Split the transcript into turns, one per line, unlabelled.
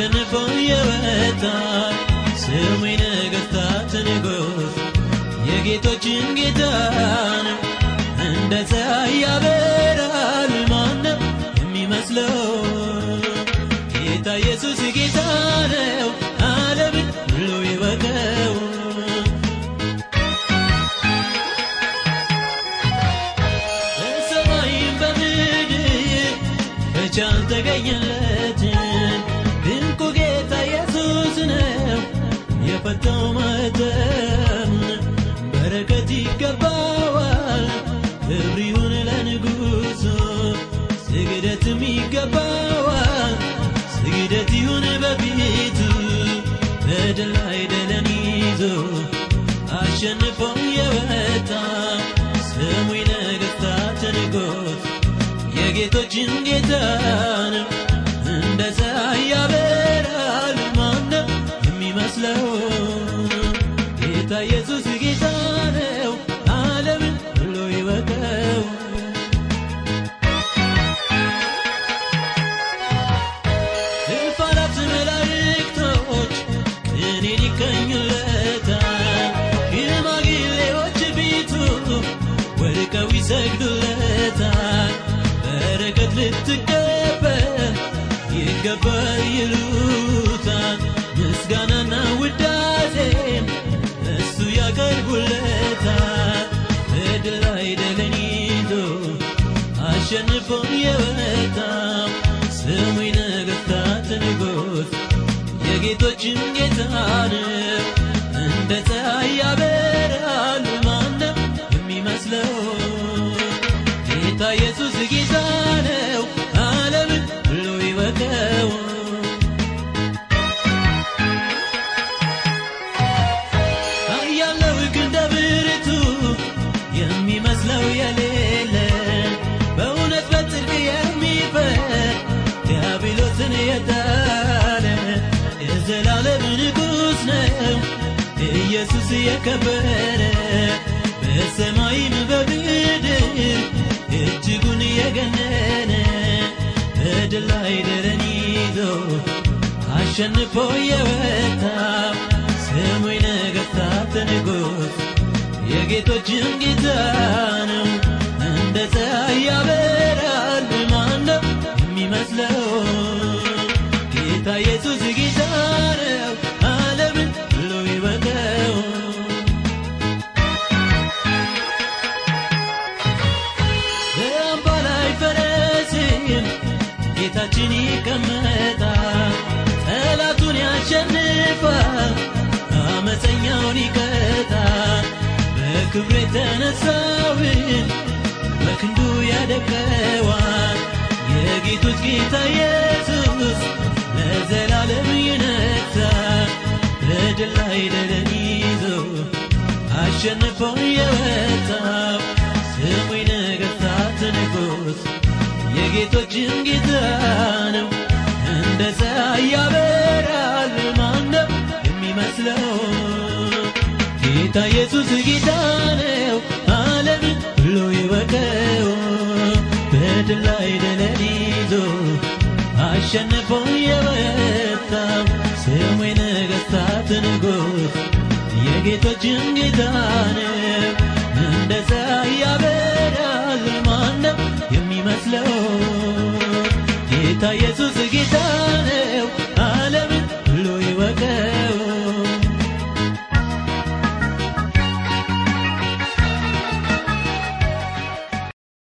አሸንፎ የወጣ ስሙ የነገሥታት ንጉሥ የጌቶችን ጌታ ነው። እንደ ፀሐይ ያበራል ማነው የሚመስለው? ጌታ ኢየሱስ ጌታ ነው፣ ዓለምን ሁሉ ይወቀው። በሰማይም በምድር ብቻ አልተገኘለትም። የፈታው ማኅተም። በረከት ይገባዋል፣ ክብር ይሁን ለንጉሡ፣ ስግደትም ይገባዋል፣ ስግደት ይሁን በፊቱ። በድል ላይ ድልን ይዞ አሸንፎ የወጣ ስሙ የነገሥታት ንጉሥ የጌቶችን ጌታ ይሰግዱለታል። በረከት ልትቀበል ይገባል ይሉታል። ምስጋናና ውዳሴም እሱ ያቀርቡለታል። በድል ላይ ድልን ይዞ አሸንፎ የወጣው ስሙ የነገሥታት ንጉሥ የጌቶችም ጌታ ነው። እንደ የጣለ የዘላለም ንጉሥ ነው ኢየሱስ የከበረ በሰማይም በምድር እጅጉን የገነነ በድል ላይ ድልን ይዞ አሸንፎ የወጣው ስሙ የነገሥታት ንጉሥ የጌቶችም ጌታ ነው። በአምባ ላይ ፈረስም ጌታችን ይቀመጣል፣ ጠላቱን ያሸንፋል፣ አመፀኛውን ይቀጣል። በክብሩ የተነሳውን በክንዱ ያደቀዋል። የጌቶች ጌታ ኢየሱስ ለዘላለም ይነግሣል። በድል ላይ ይዞ አሸንፎ የወጣው የጌቶችም ጌታ ነው። እንደ ፀሐይ ያበራል ማነው የሚመስለው? ጌታ ኢየሱስ ጌታ ነው፣ ዓለምን ሁሉ ይወቀው። በድል ላይ ድልን ይዞ አሸንፎ የወጣው ስሙ የነገሥታት ንጉሥ የጌቶችም ጌታ ነው። እንደ ያበራል ጌታ ኢየሱስ ጌታ ነው። ዓለምን ሁሉ ይወቀው